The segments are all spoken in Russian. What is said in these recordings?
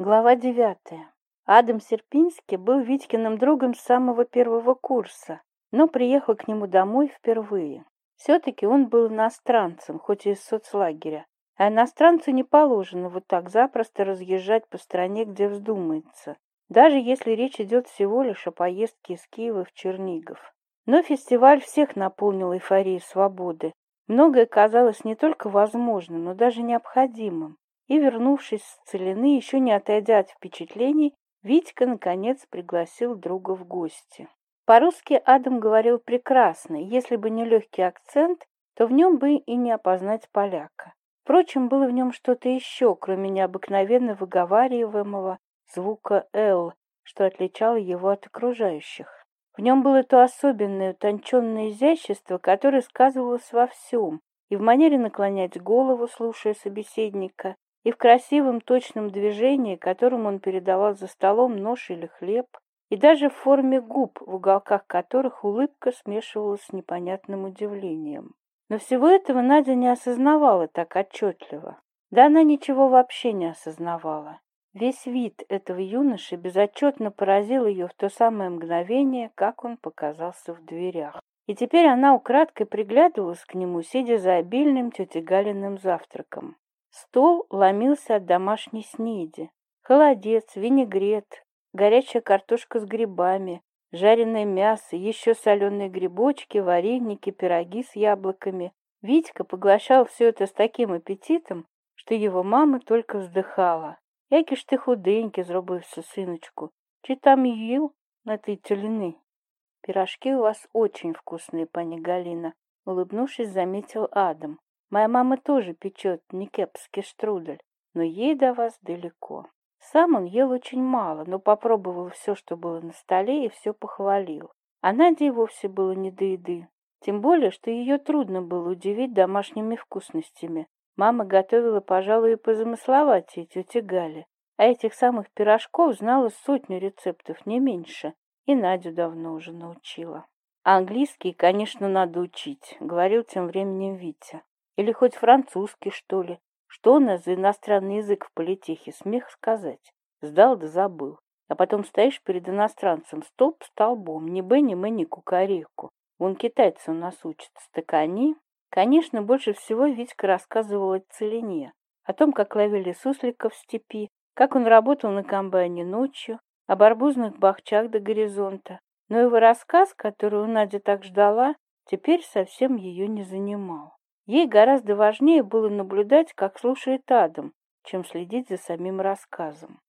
Глава 9. Адам Серпинский был Витькиным другом с самого первого курса, но приехал к нему домой впервые. Все-таки он был иностранцем, хоть и из соцлагеря, а иностранцу не положено вот так запросто разъезжать по стране, где вздумается, даже если речь идет всего лишь о поездке из Киева в Чернигов. Но фестиваль всех наполнил эйфорией свободы. Многое казалось не только возможным, но даже необходимым и, вернувшись с целины, еще не отойдя от впечатлений, Витька, наконец, пригласил друга в гости. По-русски Адам говорил прекрасно, если бы не легкий акцент, то в нем бы и не опознать поляка. Впрочем, было в нем что-то еще, кроме необыкновенно выговариваемого звука «л», что отличало его от окружающих. В нем было то особенное утонченное изящество, которое сказывалось во всем, и в манере наклонять голову, слушая собеседника, и в красивом точном движении, которым он передавал за столом нож или хлеб, и даже в форме губ, в уголках которых улыбка смешивалась с непонятным удивлением. Но всего этого Надя не осознавала так отчетливо. Да она ничего вообще не осознавала. Весь вид этого юноши безотчетно поразил ее в то самое мгновение, как он показался в дверях. И теперь она украдкой приглядывалась к нему, сидя за обильным тетя Галиным завтраком. Стул ломился от домашней снеди. Холодец, винегрет, горячая картошка с грибами, жареное мясо, еще соленые грибочки, вареники, пироги с яблоками. Витька поглощал все это с таким аппетитом, что его мама только вздыхала. Які ж ти худенький зробився, синочку. Чи там їв на тій тюліни? Пирожки у вас очень вкусные, пани Галина, улыбнувшись, заметил Адам. Моя мама тоже печет никепский штрудель, но ей до вас далеко. Сам он ел очень мало, но попробовал все, что было на столе, и все похвалил. А Наде вовсе было не до еды. Тем более, что ее трудно было удивить домашними вкусностями. Мама готовила, пожалуй, и позамысловатее тети Гали. А этих самых пирожков знала сотню рецептов, не меньше. И Надю давно уже научила. А английский, конечно, надо учить, говорил тем временем Витя или хоть французский, что ли. Что у нас за иностранный язык в политехе? Смех сказать. Сдал да забыл. А потом стоишь перед иностранцем стоп, столбом, ни бы, ни мы, ни кукареку. Вон китайцы у нас учатся, так они... Конечно, больше всего Витька рассказывал о целине, о том, как ловили сусликов в степи, как он работал на комбайне ночью, об арбузных бахчах до горизонта. Но его рассказ, который Надя так ждала, теперь совсем ее не занимал. Ей гораздо важнее было наблюдать, как слушает Адам, чем следить за самим рассказом.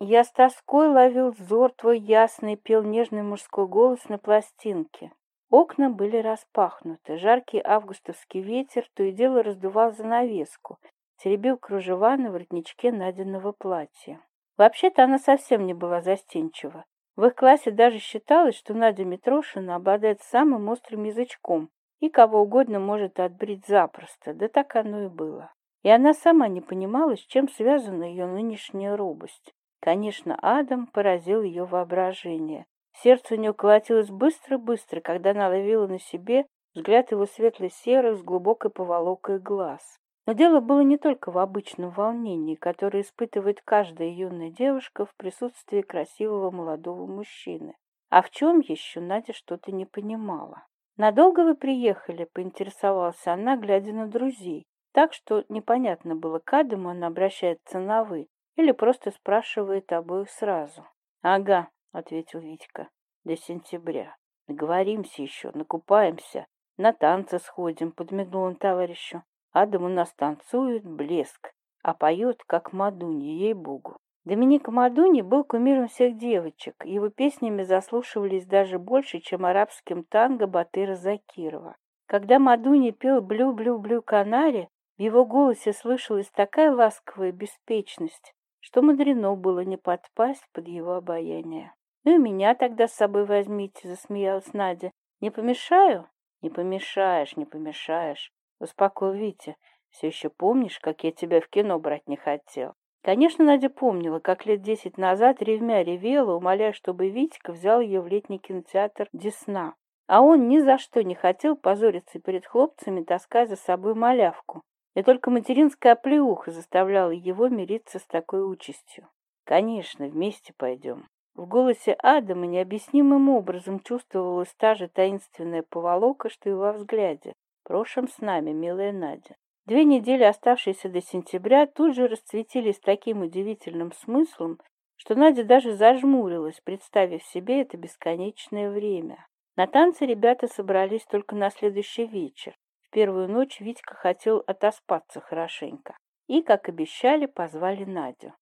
Я с тоской ловил взор твой ясный, пел нежный мужской голос на пластинке. Окна были распахнуты, жаркий августовский ветер то и дело раздувал занавеску, теребил кружева на воротничке Надиного платья. Вообще-то она совсем не была застенчива. В их классе даже считалось, что Надя Митрошина обладает самым острым язычком, и кого угодно может отбрить запросто, да так оно и было. И она сама не понимала, с чем связана ее нынешняя робость. Конечно, Адам поразил ее воображение. Сердце у нее колотилось быстро-быстро, когда она ловила на себе взгляд его светло-серых с глубокой поволокой глаз. Но дело было не только в обычном волнении, которое испытывает каждая юная девушка в присутствии красивого молодого мужчины. А в чем еще Надя что-то не понимала. Надолго вы приехали, поинтересовался она, глядя на друзей, так что непонятно было, к Адаму она обращается на «вы» или просто спрашивает обоих сразу. «Ага», — ответил Витька, — «до сентября. Договоримся еще, накупаемся, на танцы сходим», — подмигнул он товарищу. «Адам у нас танцует, блеск, а поет, как Мадунья, ей-богу». Доминик Мадуни был кумиром всех девочек. Его песнями заслушивались даже больше, чем арабским танго Батыра Закирова. Когда Мадуни пел «Блю-блю-блю канаре», в его голосе слышалась такая ласковая беспечность, что мудрено было не подпасть под его обаяние. «Ну и меня тогда с собой возьмите», — засмеялась Надя. «Не помешаю?» «Не помешаешь, не помешаешь». «Успокой, Витя, все еще помнишь, как я тебя в кино брать не хотел?» Конечно, Надя помнила, как лет десять назад ревмя ревела, умоляя, чтобы Витька взял ее в летний кинотеатр «Десна». А он ни за что не хотел позориться перед хлопцами, таская за собой малявку. И только материнская плеуха заставляла его мириться с такой участью. «Конечно, вместе пойдем». В голосе Адама необъяснимым образом чувствовалась та же таинственная поволока, что и во взгляде. «Прошим с нами, милая Надя». Две недели, оставшиеся до сентября, тут же расцветились таким удивительным смыслом, что Надя даже зажмурилась, представив себе это бесконечное время. На танцы ребята собрались только на следующий вечер. В первую ночь Витька хотел отоспаться хорошенько. И, как обещали, позвали Надю.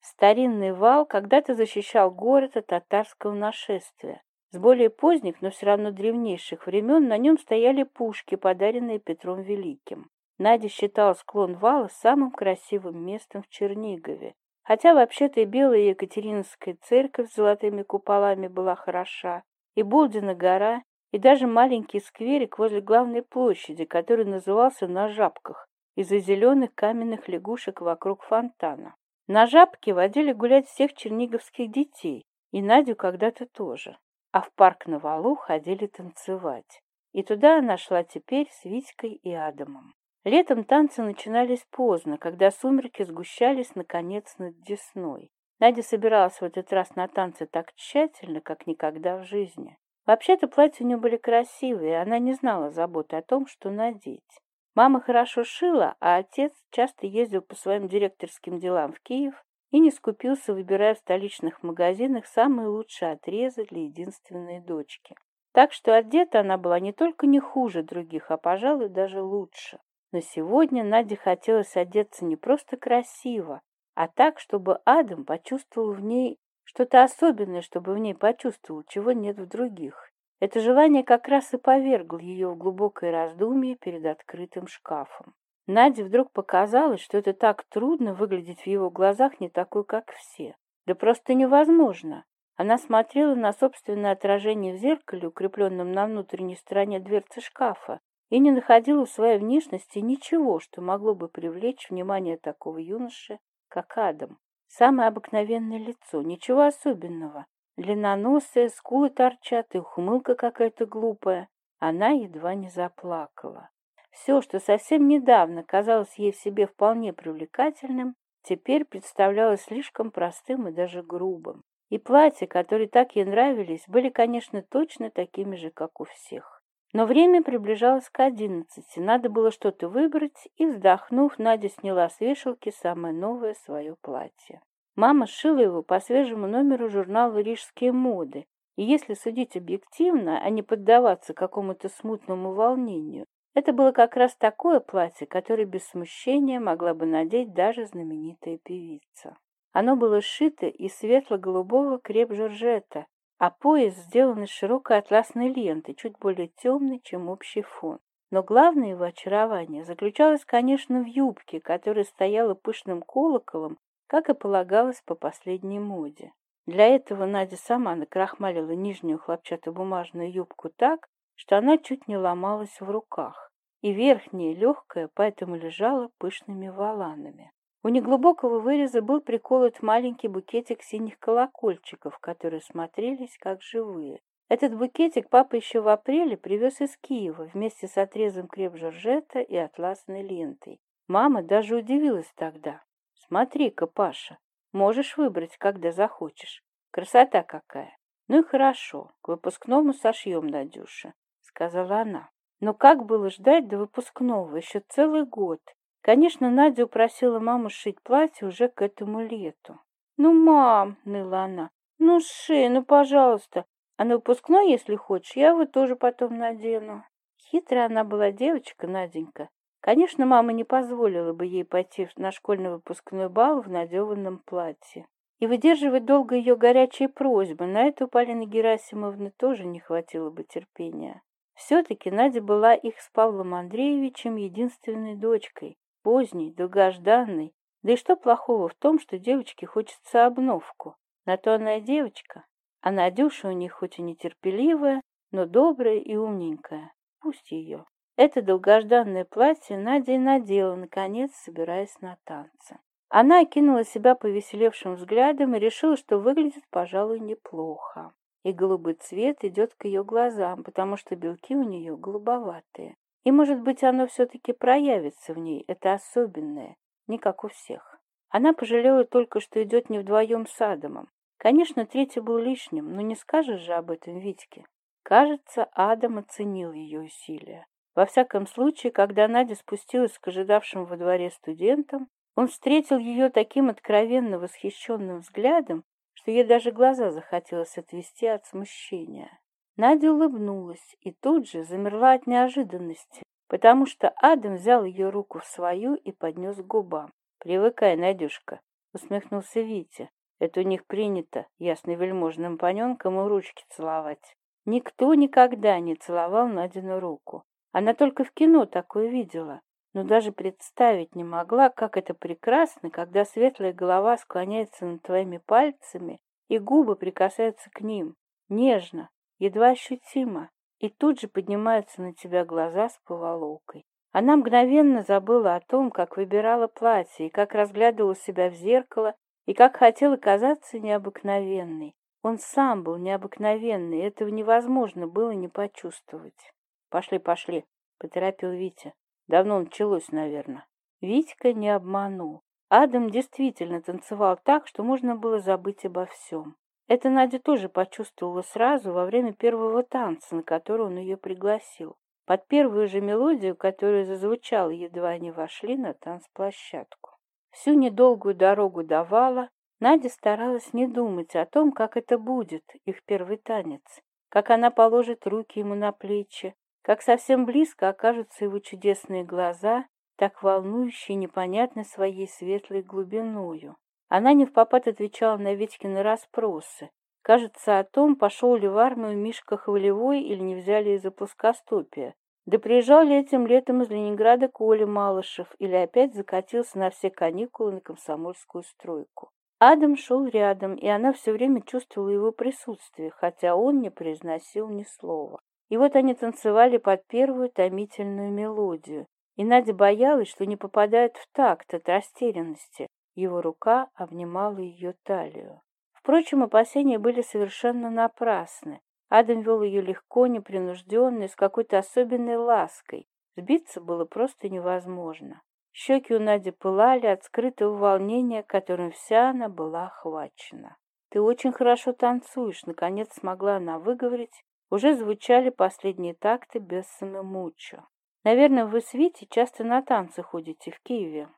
Старинный вал когда-то защищал город от татарского нашествия. С более поздних, но все равно древнейших времен на нем стояли пушки, подаренные Петром Великим. Надя считала склон вала самым красивым местом в Чернигове. Хотя вообще-то и белая Екатерининская церковь с золотыми куполами была хороша, и Булдина гора, и даже маленький скверик возле главной площади, который назывался «На жабках», из-за зеленых каменных лягушек вокруг фонтана. На жабке водили гулять всех черниговских детей, и Надю когда-то тоже. А в парк на валу ходили танцевать. И туда она шла теперь с Витькой и Адамом. Летом танцы начинались поздно, когда сумерки сгущались наконец над Десной. Надя собиралась в этот раз на танцы так тщательно, как никогда в жизни. Вообще-то платья у нее были красивые, она не знала заботы о том, что надеть. Мама хорошо шила, а отец часто ездил по своим директорским делам в Киев и не скупился, выбирая в столичных магазинах самые лучшие отрезы для единственной дочки. Так что одета она была не только не хуже других, а, пожалуй, даже лучше. Но сегодня Наде хотелось одеться не просто красиво, а так, чтобы Адам почувствовал в ней что-то особенное, чтобы в ней почувствовал, чего нет в других. Это желание как раз и повергло ее в глубокое раздумье перед открытым шкафом. Наде вдруг показалось, что это так трудно выглядеть в его глазах не такой, как все. Да просто невозможно. Она смотрела на собственное отражение в зеркале, укрепленном на внутренней стороне дверцы шкафа, и не находила в своей внешности ничего, что могло бы привлечь внимание такого юноши, как Адам. Самое обыкновенное лицо, ничего особенного. Длинноносые, скулы торчат, и ухмылка какая-то глупая. Она едва не заплакала. Все, что совсем недавно казалось ей в себе вполне привлекательным, теперь представлялось слишком простым и даже грубым. И платья, которые так ей нравились, были, конечно, точно такими же, как у всех. Но время приближалось к одиннадцати, надо было что-то выбрать, и, вздохнув, Надя сняла с вешалки самое новое свое платье. Мама сшила его по свежему номеру журнала «Рижские моды», и если судить объективно, а не поддаваться какому-то смутному волнению, это было как раз такое платье, которое без смущения могла бы надеть даже знаменитая певица. Оно было сшито из светло-голубого креп-жоржета, а пояс, сделанный из широкой атласной ленты, чуть более темной, чем общий фон. Но главное его очарование заключалось, конечно, в юбке, которая стояла пышным колоколом, как и полагалось по последней моде. Для этого Надя сама накрахмалила нижнюю хлопчатобумажную юбку так, что она чуть не ломалась в руках, и верхняя легкая поэтому лежала пышными валанами. У неглубокого выреза был приколот маленький букетик синих колокольчиков, которые смотрелись как живые. Этот букетик папа еще в апреле привез из Киева вместе с отрезом креп-жоржета и атласной лентой. Мама даже удивилась тогда. «Смотри-ка, Паша, можешь выбрать, когда захочешь. Красота какая!» «Ну и хорошо, к выпускному сошьем, Надюша», — сказала она. Но как было ждать до выпускного? Еще целый год. Конечно, Надя упросила маму сшить платье уже к этому лету. «Ну, мам!» — ныла она. «Ну, ши, ну, пожалуйста. А на выпускной, если хочешь, я его тоже потом надену». Хитрая она была девочка, Наденька. Конечно, мама не позволила бы ей пойти на школьный выпускной бал в надеванном платье. И выдерживать долго ее горячие просьбы, на это у Полины Герасимовны тоже не хватило бы терпения. Все-таки Надя была их с Павлом Андреевичем единственной дочкой, поздней, долгожданный. Да и что плохого в том, что девочке хочется обновку? На то она и девочка. А Надюша у них хоть и нетерпеливая, но добрая и умненькая. Пусть ее. Это долгожданное платье Надя и надела, наконец, собираясь на танцы. Она окинула себя повеселевшим взглядом и решила, что выглядит, пожалуй, неплохо. И голубой цвет идет к ее глазам, потому что белки у нее голубоватые. И, может быть, оно все-таки проявится в ней, это особенное, не как у всех. Она пожалела только, что идет не вдвоем с Адамом. Конечно, третий был лишним, но не скажешь же об этом Витьке. Кажется, Адам оценил ее усилия. Во всяком случае, когда Надя спустилась к ожидавшим во дворе студентам, он встретил ее таким откровенно восхищенным взглядом, что ей даже глаза захотелось отвести от смущения. Надя улыбнулась и тут же замерла от неожиданности, потому что Адам взял ее руку в свою и поднес к губам. «Привыкай, Надюшка», — усмехнулся Витя. «Это у них принято, ясно вельможным паненкам и ручки целовать». Никто никогда не целовал Надину руку. Она только в кино такое видела, но даже представить не могла, как это прекрасно, когда светлая голова склоняется над твоими пальцами и губы прикасаются к ним. Нежно, едва ощутимо, и тут же поднимаются на тебя глаза с поволокой. Она мгновенно забыла о том, как выбирала платье, и как разглядывала себя в зеркало, и как хотела казаться необыкновенной. Он сам был необыкновенный, этого невозможно было не почувствовать. «Пошли, пошли», — поторопил Витя. «Давно началось, наверное». Витька не обманул. Адам действительно танцевал так, что можно было забыть обо всем. Это Надя тоже почувствовала сразу во время первого танца, на который он ее пригласил. Под первую же мелодию, которая зазвучала, едва они вошли на танцплощадку. Всю недолгую дорогу давала Надя старалась не думать о том, как это будет, их первый танец, как она положит руки ему на плечи, как совсем близко окажутся его чудесные глаза, так волнующие непонятно своей светлой глубиною. Она не в попад отвечала на Витькины расспросы. Кажется, о том, пошел ли в армию Мишка Хвалевой или не взяли из-за плоскостопия. Да приезжал ли этим летом из Ленинграда Коля Малышев или опять закатился на все каникулы на комсомольскую стройку. Адам шел рядом, и она все время чувствовала его присутствие, хотя он не произносил ни слова. И вот они танцевали под первую томительную мелодию. И Надя боялась, что не попадает в такт от растерянности. Его рука обнимала ее талию. Впрочем, опасения были совершенно напрасны. Адам вел ее легко, непринужденно, с какой-то особенной лаской. Сбиться было просто невозможно. Щеки у Нади пылали от скрытого волнения, которым вся она была охвачена. «Ты очень хорошо танцуешь», — наконец смогла она выговорить. Уже звучали последние такты без самомуча. «Наверное, вы с Витей часто на танцы ходите в Киеве».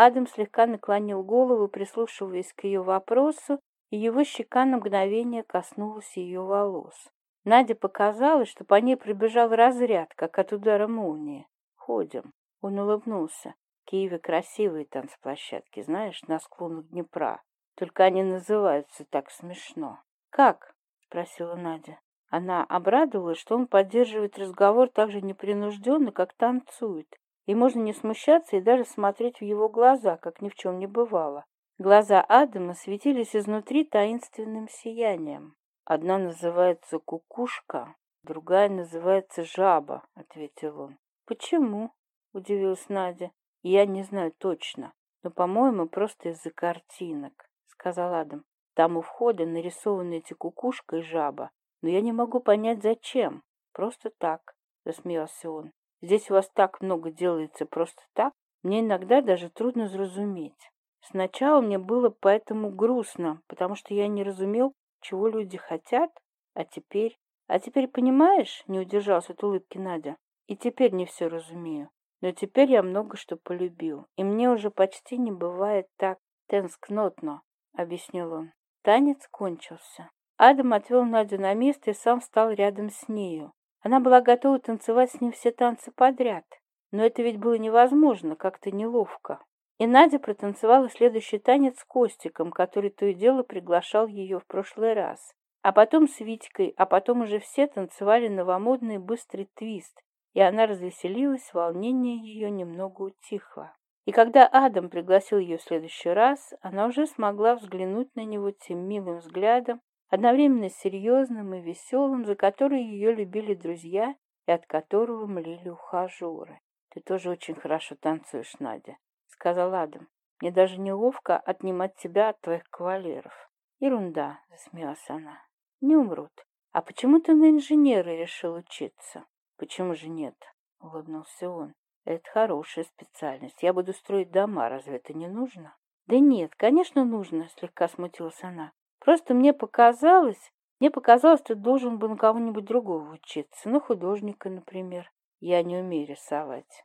Адам слегка наклонил голову, прислушиваясь к ее вопросу, и его щека на мгновение коснулась ее волос. Наде показалось, что по ней пробежал разряд, как от удара молнии. «Ходим». Он улыбнулся. Киеве красивые танцплощадки, знаешь, на склонах Днепра. Только они называются так смешно». «Как?» — спросила Надя. Она обрадовалась, что он поддерживает разговор так же непринужденно, как танцует, и можно не смущаться и даже смотреть в его глаза, как ни в чем не бывало. Глаза Адама светились изнутри таинственным сиянием. «Одна называется кукушка, другая называется жаба», — ответил он. «Почему?» — удивилась Надя. «Я не знаю точно, но, по-моему, просто из-за картинок», — сказал Адам. «Там у входа нарисованы эти кукушка и жаба, но я не могу понять, зачем. Просто так», — засмеялся он. Здесь у вас так много делается просто так. Мне иногда даже трудно зразуметь. Сначала мне было поэтому грустно, потому что я не разумел, чего люди хотят, а теперь... А теперь, понимаешь, не удержался от улыбки Надя, и теперь не все разумею. Но теперь я много что полюбил, и мне уже почти не бывает так тенскнотно, — объяснил он. Танец кончился. Адам отвел Надю на место и сам встал рядом с нею. Она была готова танцевать с ним все танцы подряд. Но это ведь было невозможно, как-то неловко. И Надя протанцевала следующий танец с Костиком, который то и дело приглашал ее в прошлый раз. А потом с Витькой, а потом уже все танцевали новомодный быстрый твист, и она развеселилась, волнение ее немного утихло. И когда Адам пригласил ее в следующий раз, она уже смогла взглянуть на него тем милым взглядом, Одновременно серьезным и веселым, за который ее любили друзья и от которого млели ухажеры. «Ты тоже очень хорошо танцуешь, Надя», — сказал Адам. «Мне даже неловко отнимать тебя от твоих кавалеров». «Ерунда», — засмеялась она. «Не умрут. А почему ты на инженера решил учиться?» «Почему же нет?» — улыбнулся он. «Это хорошая специальность. Я буду строить дома. Разве это не нужно?» «Да нет, конечно, нужно», — слегка смутилась она. Просто мне показалось, мне показалось, ты должен был на кого-нибудь другого учиться, на художника, например. Я не умею рисовать.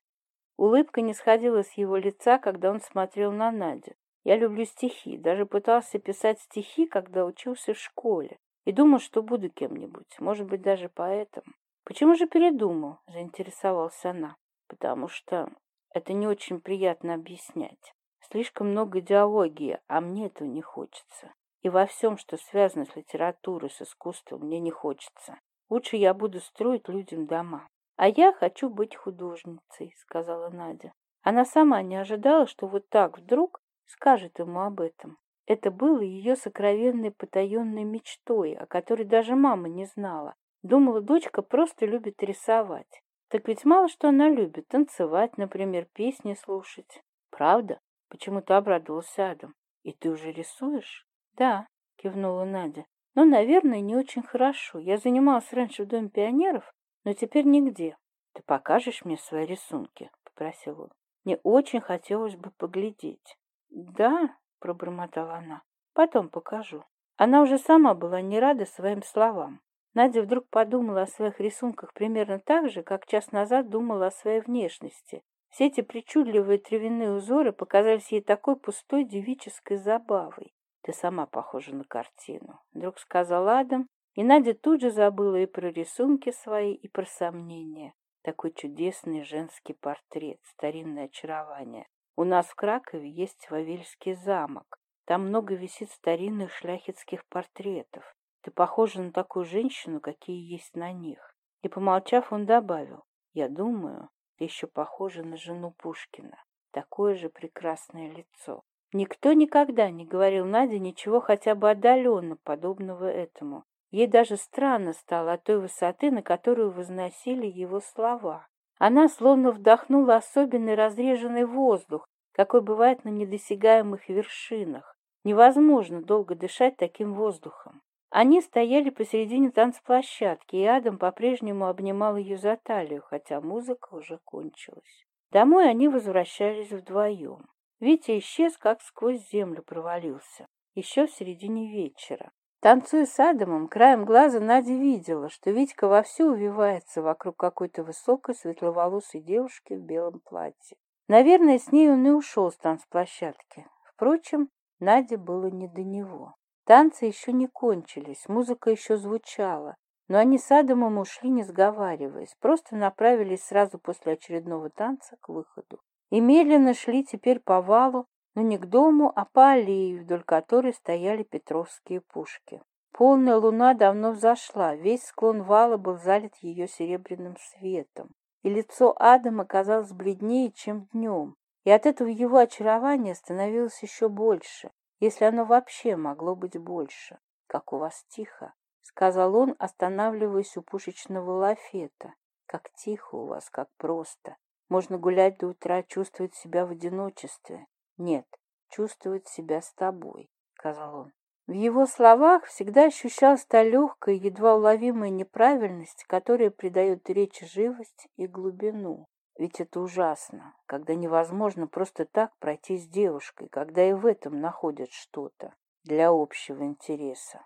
Улыбка не сходила с его лица, когда он смотрел на Надю. Я люблю стихи, даже пытался писать стихи, когда учился в школе, и думал, что буду кем-нибудь, может быть, даже поэтом. Почему же передумал? заинтересовалась она. Потому что это не очень приятно объяснять. Слишком много идеологии, а мне этого не хочется и во всем, что связано с литературой, с искусством, мне не хочется. Лучше я буду строить людям дома. А я хочу быть художницей, сказала Надя. Она сама не ожидала, что вот так вдруг скажет ему об этом. Это было ее сокровенной потаенной мечтой, о которой даже мама не знала. Думала, дочка просто любит рисовать. Так ведь мало что она любит, танцевать, например, песни слушать. Правда? Почему-то обрадовался Адам. И ты уже рисуешь? да кивнула надя. Но наверное не очень хорошо. Я занималась раньше в доме пионеров но теперь нигде. Ты покажешь мне свои рисунки попросил он. Мне очень хотелось бы поглядеть. Да пробормотала она. Потом покажу. Она уже сама была не рада своим словам. Надя вдруг подумала о своих рисунках примерно так же как час назад думала о своей внешности. Все эти причудливые травяные узоры показались ей такой пустой девической забавой ты сама похожа на картину. Вдруг сказала Адам, и Надя тут же забыла и про рисунки свои, и про сомнения. Такой чудесный женский портрет, старинное очарование. У нас в Кракове есть Вавельский замок. Там много висит старинных шляхетских портретов. Ты похожа на такую женщину, какие есть на них. И, помолчав, он добавил, я думаю, ты еще похожа на жену Пушкина. Такое же прекрасное лицо. Никто никогда не говорил Наде ничего хотя бы отдаленно подобного этому. Ей даже странно стало от той высоты, на которую возносили его слова. Она словно вдохнула особенный разреженный воздух, какой бывает на недосягаемых вершинах. Невозможно долго дышать таким воздухом. Они стояли посередине танцплощадки, и Адам по-прежнему обнимал ее за талию, хотя музыка уже кончилась. Домой они возвращались вдвоем. Витя исчез, как сквозь землю провалился. Еще в середине вечера. Танцуя с Адамом, краем глаза Надя видела, что Витька вовсю увивается вокруг какой-то высокой светловолосой девушки в белом платье. Наверное, с ней он и ушел с танцплощадки. Впрочем, Наде было не до него. Танцы еще не кончились, музыка еще звучала, но они с Адамом ушли, не сговариваясь, просто направились сразу после очередного танца к выходу. И медленно шли теперь по валу, но не к дому, а по аллее, вдоль которой стояли петровские пушки. Полная луна давно взошла, весь склон вала был залит ее серебряным светом, и лицо Адама казалось бледнее, чем днем, и от этого его очарование становилось еще больше, если оно вообще могло быть больше. «Как у вас тихо!» — сказал он, останавливаясь у пушечного лафета. «Как тихо у вас, как просто!» Можно гулять до утра, чувствовать себя в одиночестве. Нет, чувствовать себя с тобой, — сказал он. В его словах всегда ощущалась та легкая, едва уловимая неправильность, которая придает речи живость и глубину. Ведь это ужасно, когда невозможно просто так пройти с девушкой, когда и в этом находят что-то для общего интереса.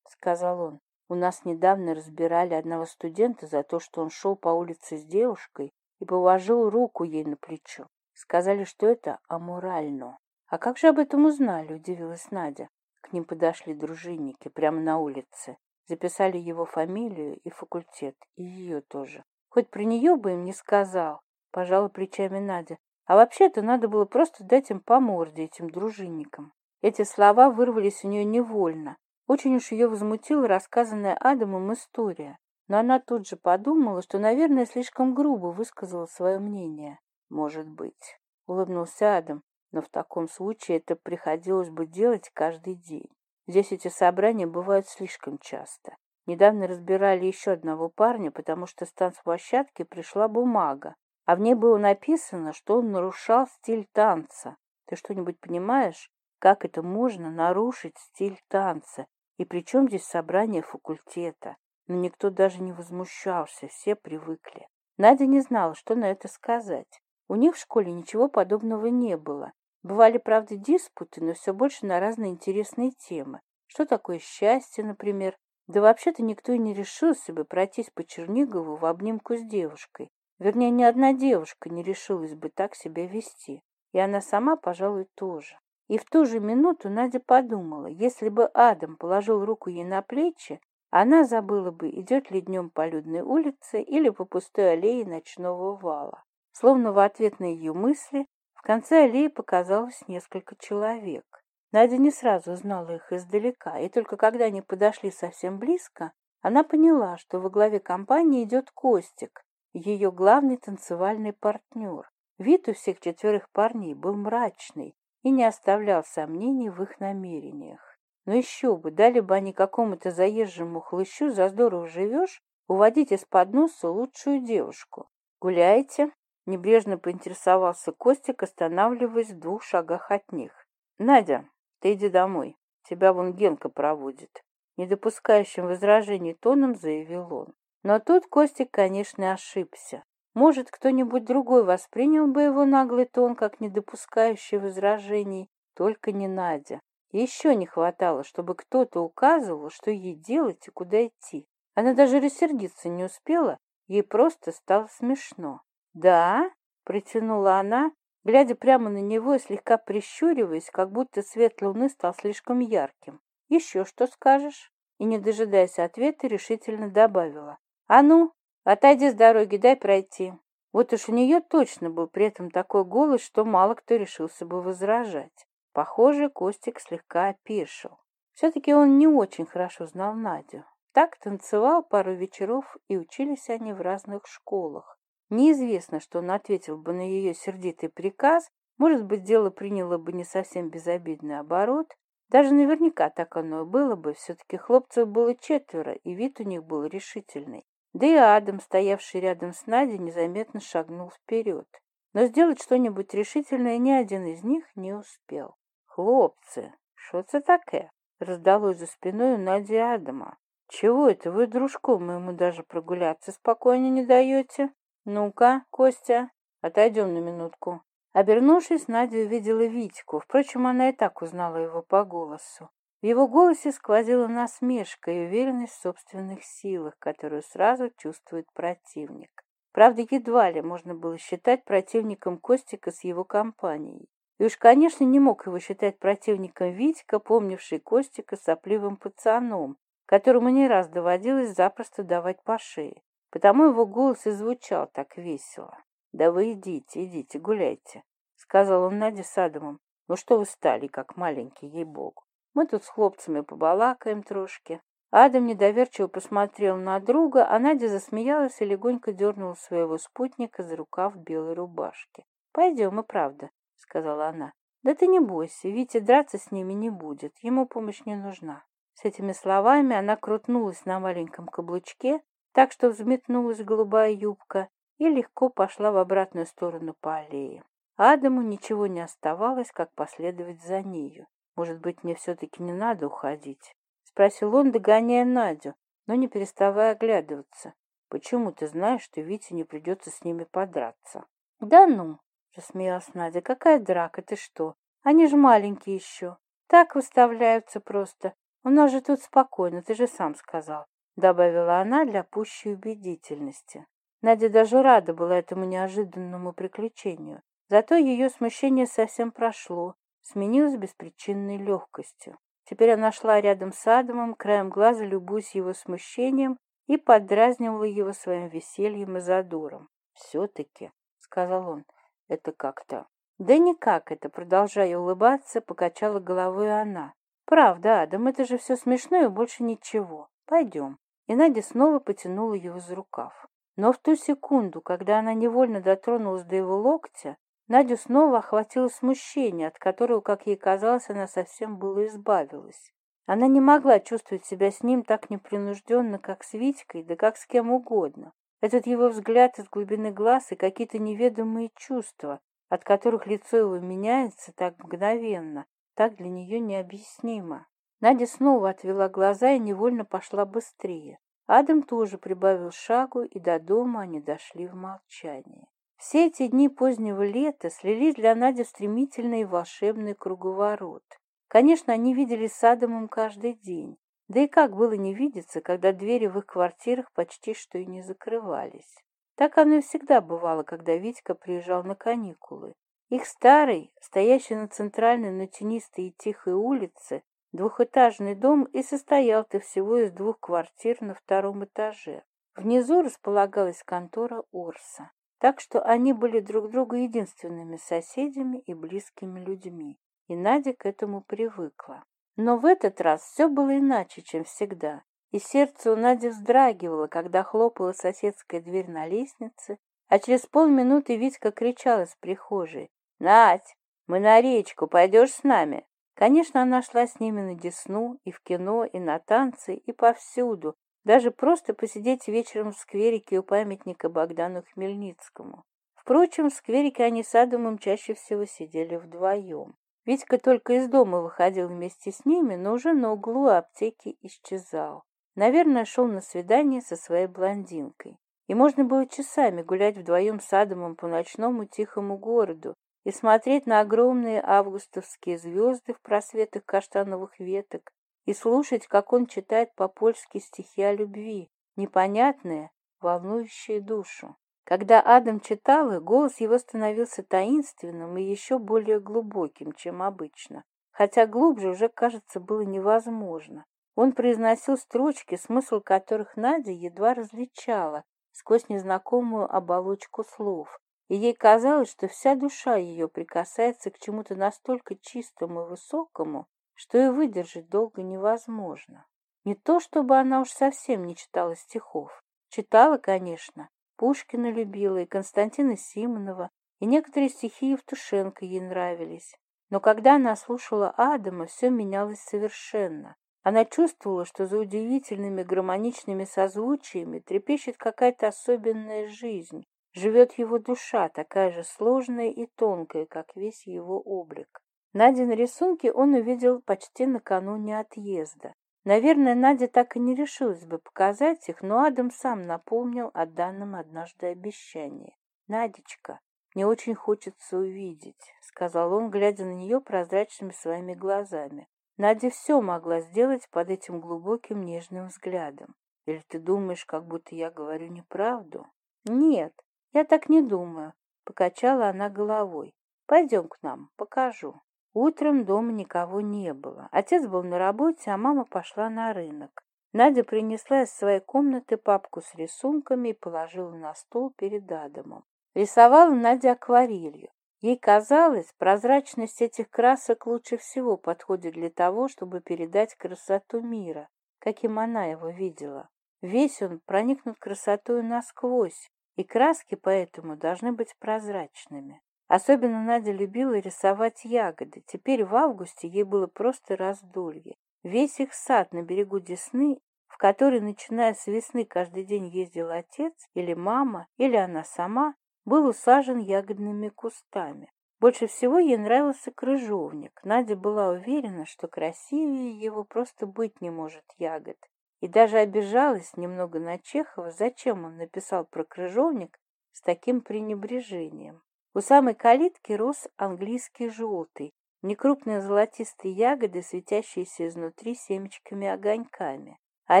Сказал он, у нас недавно разбирали одного студента за то, что он шел по улице с девушкой, и положил руку ей на плечо. Сказали, что это аморально. «А как же об этом узнали?» – удивилась Надя. К ним подошли дружинники прямо на улице. Записали его фамилию и факультет, и ее тоже. Хоть про нее бы им не сказал, пожала плечами Надя. А вообще-то надо было просто дать им по морде, этим дружинникам. Эти слова вырвались у нее невольно. Очень уж ее возмутила рассказанная Адамом история. Но она тут же подумала, что, наверное, слишком грубо высказала свое мнение. Может быть. Улыбнулся Адам, но в таком случае это приходилось бы делать каждый день. Здесь эти собрания бывают слишком часто. Недавно разбирали еще одного парня, потому что с танцплощадки пришла бумага, а в ней было написано, что он нарушал стиль танца. Ты что-нибудь понимаешь, как это можно нарушить стиль танца? И при чем здесь собрание факультета? но никто даже не возмущался, все привыкли. Надя не знала, что на это сказать. У них в школе ничего подобного не было. Бывали, правда, диспуты, но все больше на разные интересные темы. Что такое счастье, например? Да вообще-то никто и не решился бы пройтись по Чернигову в обнимку с девушкой. Вернее, ни одна девушка не решилась бы так себя вести. И она сама, пожалуй, тоже. И в ту же минуту Надя подумала, если бы Адам положил руку ей на плечи, она забыла бы, идет ли днем по людной улице или по пустой аллее ночного вала. Словно в ответ на ее мысли, в конце аллеи показалось несколько человек. Надя не сразу узнала их издалека, и только когда они подошли совсем близко, она поняла, что во главе компании идет Костик, ее главный танцевальный партнер. Вид у всех четверых парней был мрачный и не оставлял сомнений в их намерениях. Ну еще бы, дали бы они какому-то заезжему хлыщу за здорово живешь, уводите с подноса лучшую девушку. Гуляете?» Небрежно поинтересовался Костик, останавливаясь в двух шагах от них. «Надя, ты иди домой. Тебя вон Генка проводит». Недопускающим возражений тоном заявил он. Но тут Костик, конечно, ошибся. Может, кто-нибудь другой воспринял бы его наглый тон, как недопускающий возражений, только не Надя. Еще не хватало, чтобы кто-то указывал, что ей делать и куда идти. Она даже рассердиться не успела, ей просто стало смешно. «Да?» — протянула она, глядя прямо на него и слегка прищуриваясь, как будто свет луны стал слишком ярким. «Еще что скажешь?» И, не дожидаясь ответа, решительно добавила. «А ну, отойди с дороги, дай пройти». Вот уж у нее точно был при этом такой голос, что мало кто решился бы возражать. Похоже, Костик слегка опешил. Все-таки он не очень хорошо знал Надю. Так танцевал пару вечеров, и учились они в разных школах. Неизвестно, что он ответил бы на ее сердитый приказ, может быть, дело приняло бы не совсем безобидный оборот. Даже наверняка так оно и было бы, все-таки хлопцев было четверо, и вид у них был решительный. Да и Адам, стоявший рядом с Надей, незаметно шагнул вперед. Но сделать что-нибудь решительное ни один из них не успел. Хлопцы, что это таке? Роздалось за спиною Нади Адама. Чего это вы, дружку, моему даже прогуляться спокойно не даете? Ну-ка, Костя, отойдем на минутку. Обернувшись, Надя увидела Витьку. Впрочем, она и так узнала его по голосу. В его голосе сквозила насмешка и уверенность в собственных силах, которую сразу чувствует противник. Правда, едва ли можно было считать противником Костика с его компанией. И уж, конечно, не мог его считать противником Витька, помнивший Костика сопливым пацаном, которому не раз доводилось запросто давать по шее. Потому его голос и звучал так весело. «Да вы идите, идите, гуляйте», — сказал он Наде с Адамом. «Ну что вы стали, как маленький, ей-богу? Мы тут с хлопцами побалакаем трошки». Адам недоверчиво посмотрел на друга, а Надя засмеялась и легонько дернула своего спутника за рукав белой рубашки. «Пойдем, и правда сказала она. «Да ты не бойся, Витя драться с ними не будет, ему помощь не нужна». С этими словами она крутнулась на маленьком каблучке, так что взметнулась голубая юбка и легко пошла в обратную сторону по аллее. Адаму ничего не оставалось, как последовать за нею. «Может быть, мне все-таки не надо уходить?» — спросил он, догоняя Надю, но не переставая оглядываться. «Почему ты знаешь, что Вите не придется с ними подраться?» «Да ну!» Рассмеялась Надя. «Какая драка? Ты что? Они же маленькие еще. Так выставляются просто. У нас же тут спокойно, ты же сам сказал», — добавила она для пущей убедительности. Надя даже рада была этому неожиданному приключению. Зато ее смущение совсем прошло, сменилось беспричинной легкостью. Теперь она шла рядом с Адамом, краем глаза любуясь его смущением и подразнивала его своим весельем и задором. «Все-таки», — сказал он, это как-то. Да никак это, продолжая улыбаться, покачала головой она. Правда, Адам, это же все смешно и больше ничего. Пойдем. И Надя снова потянула его за рукав. Но в ту секунду, когда она невольно дотронулась до его локтя, Надю снова охватило смущение, от которого, как ей казалось, она совсем было избавилась. Она не могла чувствовать себя с ним так непринужденно, как с Витькой, да как с кем угодно. Этот его взгляд из глубины глаз и какие-то неведомые чувства, от которых лицо его меняется так мгновенно, так для нее необъяснимо. Надя снова отвела глаза и невольно пошла быстрее. Адам тоже прибавил шагу, и до дома они дошли в молчании. Все эти дни позднего лета слились для Нади в стремительный и волшебный круговорот. Конечно, они виделись с Адамом каждый день, да и как было не видеться, когда двери в их квартирах почти что и не закрывались. Так оно и всегда бывало, когда Витька приезжал на каникулы. Их старый, стоящий на центральной, но тенистой и тихой улице, двухэтажный дом и состоял-то всего из двух квартир на втором этаже. Внизу располагалась контора Орса, так что они были друг другу единственными соседями и близкими людьми, и Надя к этому привыкла. Но в этот раз все было иначе, чем всегда, и сердце у Нади вздрагивало, когда хлопала соседская дверь на лестнице, а через полминуты Витька кричал из прихожей. «Надь, мы на речку, пойдешь с нами?» Конечно, она шла с ними на Десну, и в кино, и на танцы, и повсюду, даже просто посидеть вечером в скверике у памятника Богдану Хмельницкому. Впрочем, в скверике они с Адамом чаще всего сидели вдвоем. Витька только из дома выходил вместе с ними, но уже на углу аптеки исчезал. Наверное, шел на свидание со своей блондинкой. И можно было часами гулять вдвоем с Адамом по ночному тихому городу и смотреть на огромные августовские звезды в просветах каштановых веток и слушать, как он читает по-польски стихи о любви, непонятные, волнующие душу. Когда Адам читал их, голос его становился таинственным и еще более глубоким, чем обычно. Хотя глубже уже, кажется, было невозможно. Он произносил строчки, смысл которых Надя едва различала сквозь незнакомую оболочку слов. И ей казалось, что вся душа ее прикасается к чему-то настолько чистому и высокому, что и выдержать долго невозможно. Не то, чтобы она уж совсем не читала стихов. Читала, конечно, Пушкина любила и Константина Симонова, и некоторые стихи Евтушенко ей нравились. Но когда она слушала Адама, все менялось совершенно. Она чувствовала, что за удивительными гармоничными созвучиями трепещет какая-то особенная жизнь, живет его душа, такая же сложная и тонкая, как весь его облик. Надя на рисунке он увидел почти накануне отъезда. Наверное, Надя так и не решилась бы показать их, но Адам сам напомнил о данном однажды обещании. «Надечка, мне очень хочется увидеть», — сказал он, глядя на нее прозрачными своими глазами. Надя все могла сделать под этим глубоким нежным взглядом. «Или ты думаешь, как будто я говорю неправду?» «Нет, я так не думаю», — покачала она головой. «Пойдем к нам, покажу». Утром дома никого не было. Отец был на работе, а мама пошла на рынок. Надя принесла из своей комнаты папку с рисунками и положила на стол перед Адамом. Рисовала Надя акварелью. Ей казалось, прозрачность этих красок лучше всего подходит для того, чтобы передать красоту мира, каким она его видела. Весь он проникнут красотой насквозь, и краски поэтому должны быть прозрачными. Особенно Надя любила рисовать ягоды. Теперь в августе ей было просто раздолье. Весь их сад на берегу Десны, в который, начиная с весны, каждый день ездил отец или мама, или она сама, был усажен ягодными кустами. Больше всего ей нравился крыжовник. Надя была уверена, что красивее его просто быть не может ягод. И даже обижалась немного на Чехова, зачем он написал про крыжовник с таким пренебрежением. У самой калитки рос английский желтый, некрупные золотистые ягоды, светящиеся изнутри семечками-огоньками. А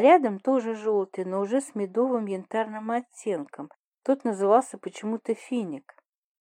рядом тоже желтый, но уже с медовым янтарным оттенком. Тот назывался почему-то финик.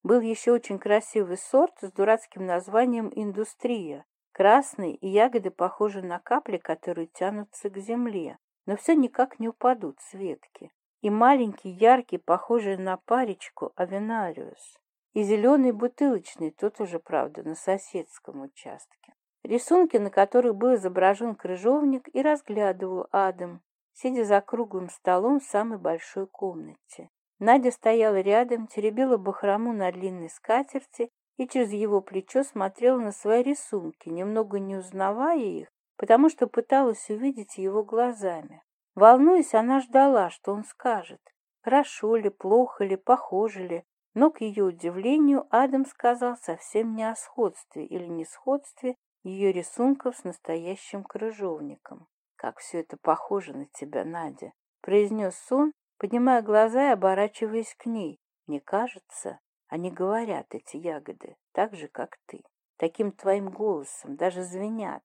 Был еще очень красивый сорт с дурацким названием «Индустрия». Красные и ягоды похожи на капли, которые тянутся к земле, но все никак не упадут с ветки. И маленький, яркий, похожий на парочку, авинариус и зеленый бутылочный тут уже, правда, на соседском участке. Рисунки, на которых был изображен крыжовник, и разглядывал Адам, сидя за круглым столом в самой большой комнате. Надя стояла рядом, теребила бахрому на длинной скатерти и через его плечо смотрела на свои рисунки, немного не узнавая их, потому что пыталась увидеть его глазами. Волнуясь, она ждала, что он скажет, хорошо ли, плохо ли, похоже ли, но к ее удивлению Адам сказал совсем не о сходстве или несходстве ее рисунков с настоящим крыжовником. «Как все это похоже на тебя, Надя!» — произнес он, поднимая глаза и оборачиваясь к ней. «Мне кажется, они говорят, эти ягоды, так же, как ты, таким твоим голосом, даже звенят».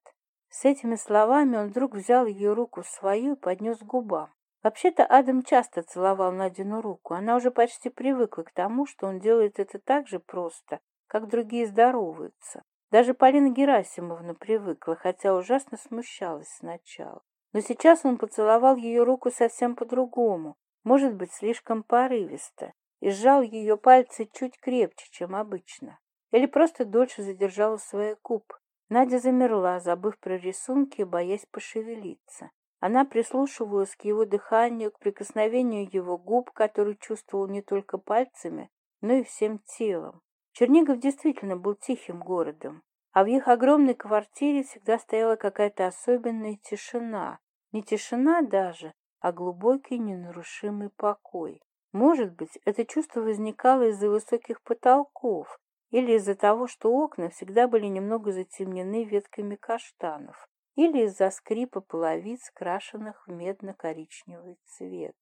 С этими словами он вдруг взял ее руку свою и поднес к губам. Вообще-то Адам часто целовал Надину руку. Она уже почти привыкла к тому, что он делает это так же просто, как другие здороваются. Даже Полина Герасимовна привыкла, хотя ужасно смущалась сначала. Но сейчас он поцеловал ее руку совсем по-другому, может быть, слишком порывисто, и сжал ее пальцы чуть крепче, чем обычно. Или просто дольше задержала свои куб. Надя замерла, забыв про рисунки и боясь пошевелиться. Она прислушивалась к его дыханию, к прикосновению его губ, который чувствовал не только пальцами, но и всем телом. Чернигов действительно был тихим городом, а в их огромной квартире всегда стояла какая-то особенная тишина. Не тишина даже, а глубокий ненарушимый покой. Может быть, это чувство возникало из-за высоких потолков или из-за того, что окна всегда были немного затемнены ветками каштанов или из-за скрипа половиц, крашенных в медно-коричневый цвет.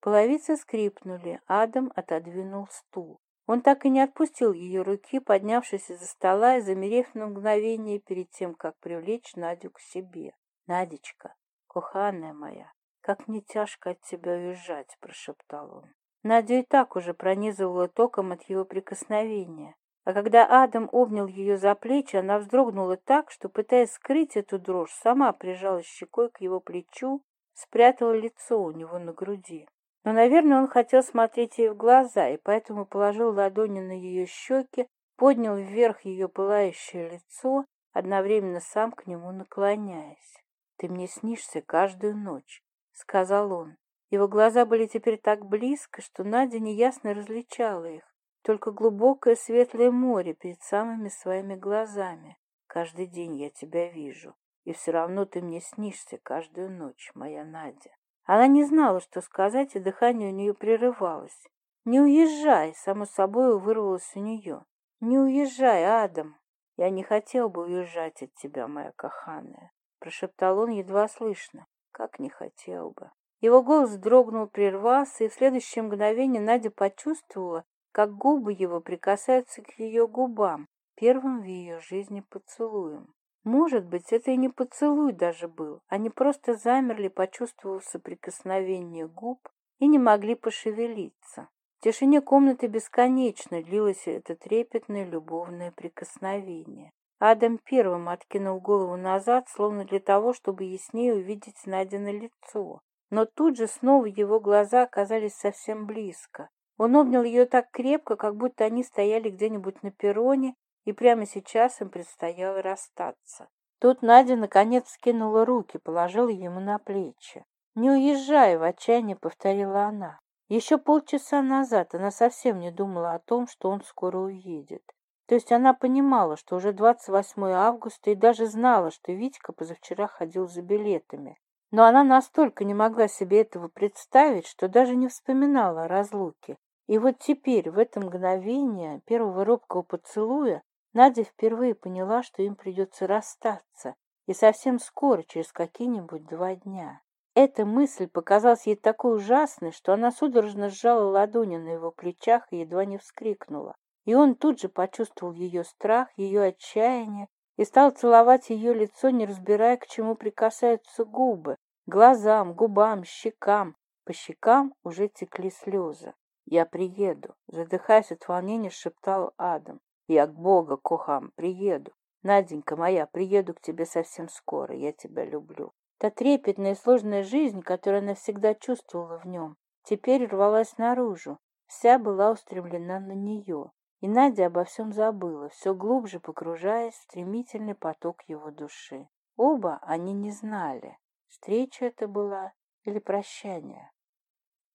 Половицы скрипнули, Адам отодвинул стул. Он так и не отпустил ее руки, поднявшись из-за стола и замерев на мгновение перед тем, как привлечь Надю к себе. «Надечка, куханная моя, как мне тяжко от тебя уезжать», — прошептал он. Надю и так уже пронизывала током от его прикосновения. А когда Адам обнял ее за плечи, она вздрогнула так, что, пытаясь скрыть эту дрожь, сама прижалась щекой к его плечу, спрятала лицо у него на груди. Но, наверное, он хотел смотреть ей в глаза, и поэтому положил ладони на ее щеки, поднял вверх ее пылающее лицо, одновременно сам к нему наклоняясь. «Ты мне снишься каждую ночь», — сказал он. Его глаза были теперь так близко, что Надя неясно различала их только глубокое светлое море перед самыми своими глазами. Каждый день я тебя вижу, и все равно ты мне снишься каждую ночь, моя Надя. Она не знала, что сказать, и дыхание у нее прерывалось. «Не уезжай!» — само собой вырвалось у нее. «Не уезжай, Адам! Я не хотел бы уезжать от тебя, моя каханая. — прошептал он едва слышно. «Как не хотел бы!» Его голос дрогнул, прервался, и в следующее мгновение Надя почувствовала, как губы его прикасаются к ее губам, первым в ее жизни поцелуем. Может быть, это и не поцелуй даже был. Они просто замерли, почувствовав соприкосновение губ и не могли пошевелиться. В тишине комнаты бесконечно длилось это трепетное любовное прикосновение. Адам первым откинул голову назад, словно для того, чтобы яснее увидеть найденное лицо. Но тут же снова его глаза оказались совсем близко, он обнял ее так крепко, как будто они стояли где-нибудь на перроне, и прямо сейчас им предстояло расстаться. Тут Надя наконец скинула руки, положила ему на плечи. «Не уезжай!» — в отчаянии повторила она. Еще полчаса назад она совсем не думала о том, что он скоро уедет. То есть она понимала, что уже 28 августа и даже знала, что Витька позавчера ходил за билетами. Но она настолько не могла себе этого представить, что даже не вспоминала о разлуке. И вот теперь, в это мгновение первого робкого поцелуя, Надя впервые поняла, что им придется расстаться, и совсем скоро, через какие-нибудь два дня. Эта мысль показалась ей такой ужасной, что она судорожно сжала ладони на его плечах и едва не вскрикнула. И он тут же почувствовал ее страх, ее отчаяние, и стал целовать ее лицо, не разбирая, к чему прикасаются губы, глазам, губам, щекам. По щекам уже текли слезы я приеду. Задыхаясь от волнения шептал адам. Я к бога кохам приеду. Наденька моя приеду к тебе совсем скоро. Я тебя люблю. Та трепетная и сложная жизнь которую она всегда чувствовала в нем теперь рвалась наружу. Вся была устремлена на нее. И надя обо всем забыла все глубже погружаясь в стремительный поток его души. Оба они не знали встреча это была или прощание.